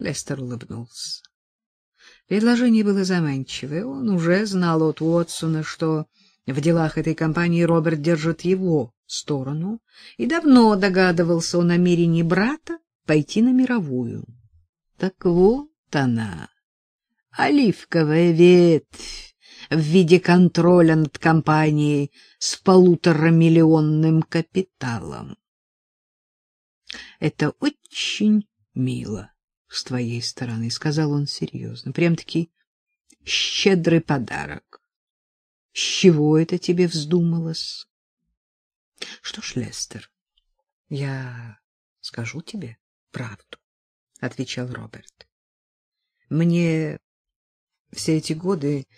Лестер улыбнулся. Предложение было заманчивое. Он уже знал от Уотсона, что в делах этой компании Роберт держит его сторону, и давно догадывался о намерении брата пойти на мировую. Так вот она, оливковая ветвь в виде контроля над компанией с полуторамиллионным капиталом. Это очень мило с твоей стороны, — сказал он серьезно. Прям-таки щедрый подарок. С чего это тебе вздумалось? Что ж, Лестер, я скажу тебе правду, — отвечал Роберт. Мне все эти годы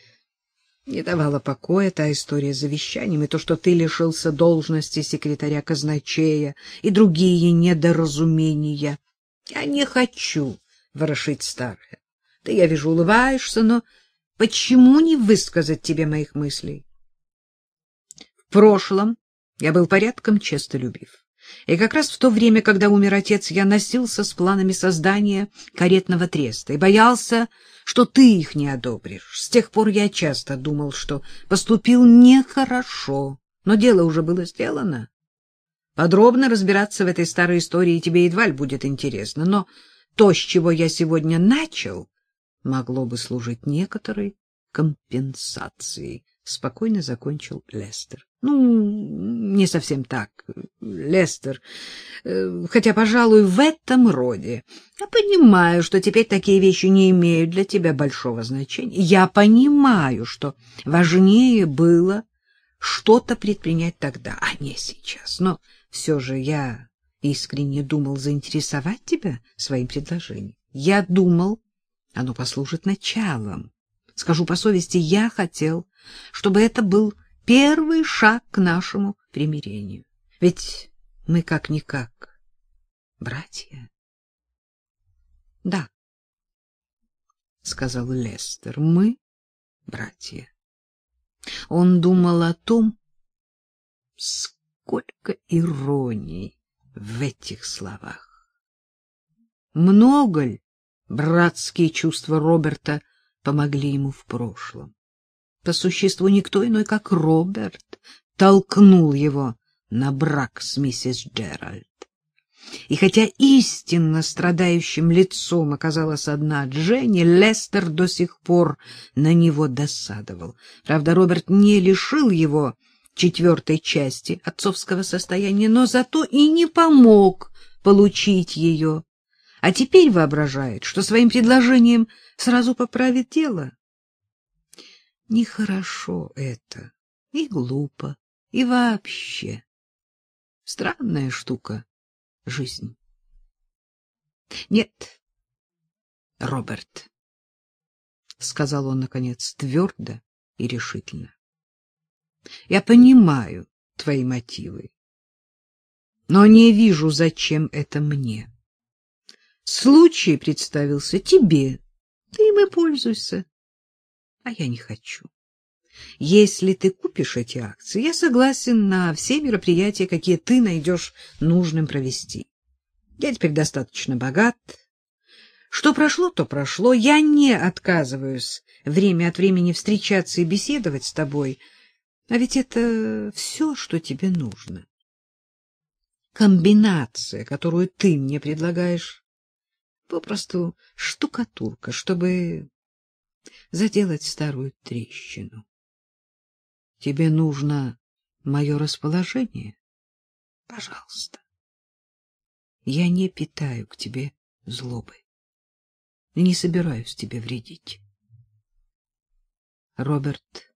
не давала покоя та история с завещанием, и то, что ты лишился должности секретаря казначея, и другие недоразумения. Я не хочу ворошить старое. Ты, я вижу, улыбаешься, но почему не высказать тебе моих мыслей? В прошлом я был порядком честолюбив. И как раз в то время, когда умер отец, я носился с планами создания каретного треста и боялся, что ты их не одобришь. С тех пор я часто думал, что поступил нехорошо, но дело уже было сделано. Подробно разбираться в этой старой истории тебе едва ли будет интересно, но то, с чего я сегодня начал, могло бы служить некоторой компенсацией, — спокойно закончил Лестер. — Ну, не совсем так, Лестер, э, хотя, пожалуй, в этом роде. Я понимаю, что теперь такие вещи не имеют для тебя большого значения. Я понимаю, что важнее было что-то предпринять тогда, а не сейчас. Но все же я искренне думал заинтересовать тебя своим предложением. Я думал, оно послужит началом. Скажу по совести, я хотел, чтобы это был первый шаг к нашему примирению. Ведь мы как-никак братья. — Да, — сказал Лестер, — мы братья. Он думал о том, сколько иронии в этих словах. Много ли братские чувства Роберта помогли ему в прошлом? По существу никто иной, как Роберт, толкнул его на брак с миссис Джеральд. И хотя истинно страдающим лицом оказалась одна Дженни, Лестер до сих пор на него досадовал. Правда, Роберт не лишил его четвертой части отцовского состояния, но зато и не помог получить ее. А теперь воображает, что своим предложением сразу поправит дело. Нехорошо это, и глупо, и вообще. Странная штука жизнь. Нет, Роберт, — сказал он, наконец, твердо и решительно. Я понимаю твои мотивы, но не вижу, зачем это мне. Случай представился тебе, ты им и пользуйся, а я не хочу. Если ты купишь эти акции, я согласен на все мероприятия, какие ты найдешь нужным провести. Я теперь достаточно богат. Что прошло, то прошло. Я не отказываюсь время от времени встречаться и беседовать с тобой, а ведь это все, что тебе нужно. Комбинация, которую ты мне предлагаешь, попросту штукатурка, чтобы заделать старую трещину. Тебе нужно мое расположение? Пожалуйста. Я не питаю к тебе злобы и не собираюсь тебе вредить. Роберт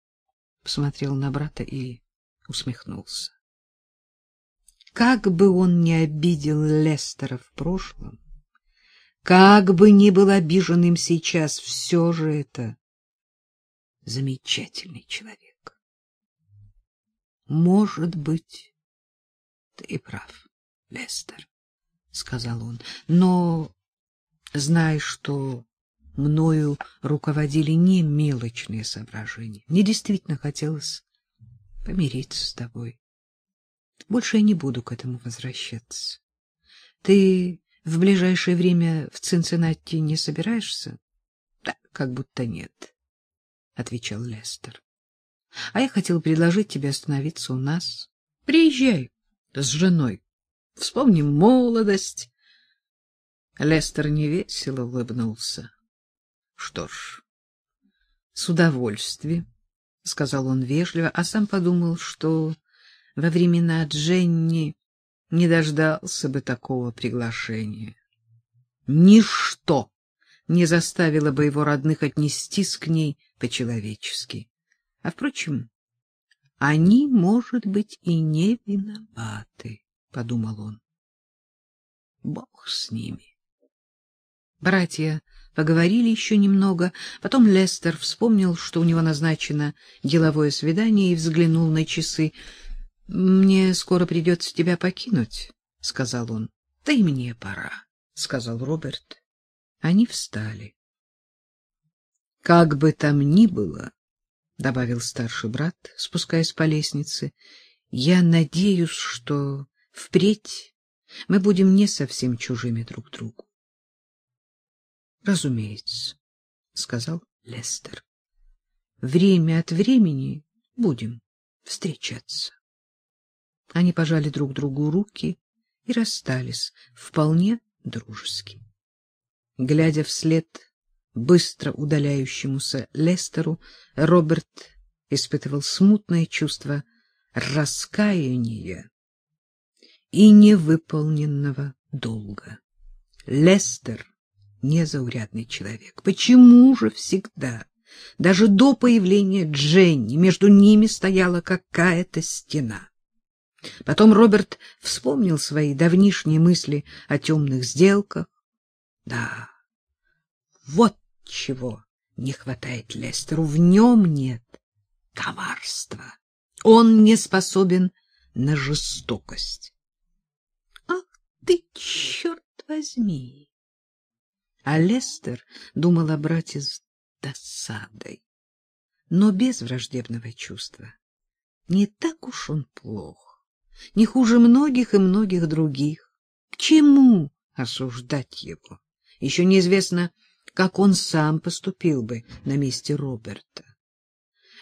посмотрел на брата и усмехнулся. Как бы он ни обидел Лестера в прошлом, как бы ни был обижен им сейчас, все же это замечательный человек. Может быть, ты и прав, Лестер, сказал он. Но знай, что мною руководили не мелочные соображения. Мне действительно хотелось помириться с тобой. Больше я не буду к этому возвращаться. Ты В ближайшее время в Цинциннати не собираешься? Да, как будто нет, отвечал Лестер. А я хотел предложить тебе остановиться у нас. Приезжай с женой. Вспомним молодость. Лестер невесело улыбнулся. Что ж, с удовольствием, сказал он вежливо, а сам подумал, что во времена Дженни не дождался бы такого приглашения. Ничто не заставило бы его родных отнестись к ней по-человечески. А, впрочем, они, может быть, и не виноваты, — подумал он. Бог с ними. Братья поговорили еще немного, потом Лестер вспомнил, что у него назначено деловое свидание, и взглянул на часы —— Мне скоро придется тебя покинуть, — сказал он. — Да и мне пора, — сказал Роберт. Они встали. — Как бы там ни было, — добавил старший брат, спускаясь по лестнице, — я надеюсь, что впредь мы будем не совсем чужими друг другу. — Разумеется, — сказал Лестер. — Время от времени будем встречаться. Они пожали друг другу руки и расстались вполне дружески. Глядя вслед быстро удаляющемуся Лестеру, Роберт испытывал смутное чувство раскаяния и невыполненного долга. Лестер — незаурядный человек. Почему же всегда, даже до появления Дженни, между ними стояла какая-то стена? Потом Роберт вспомнил свои давнишние мысли о темных сделках. Да, вот чего не хватает Лестеру. В нем нет коварства. Он не способен на жестокость. Ах ты, черт возьми! А Лестер думал о брате с досадой, но без враждебного чувства. Не так уж он плох не хуже многих и многих других. К чему осуждать его? Еще неизвестно, как он сам поступил бы на месте Роберта.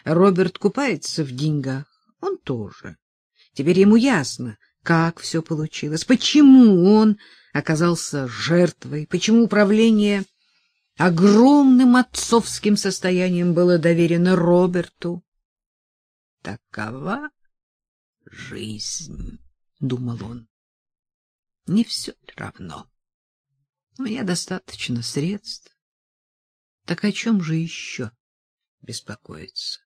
Роберт купается в деньгах, он тоже. Теперь ему ясно, как все получилось, почему он оказался жертвой, почему управление огромным отцовским состоянием было доверено Роберту. Такова жизнь, — думал он. Не все равно. У меня достаточно средств. Так о чем же еще беспокоиться?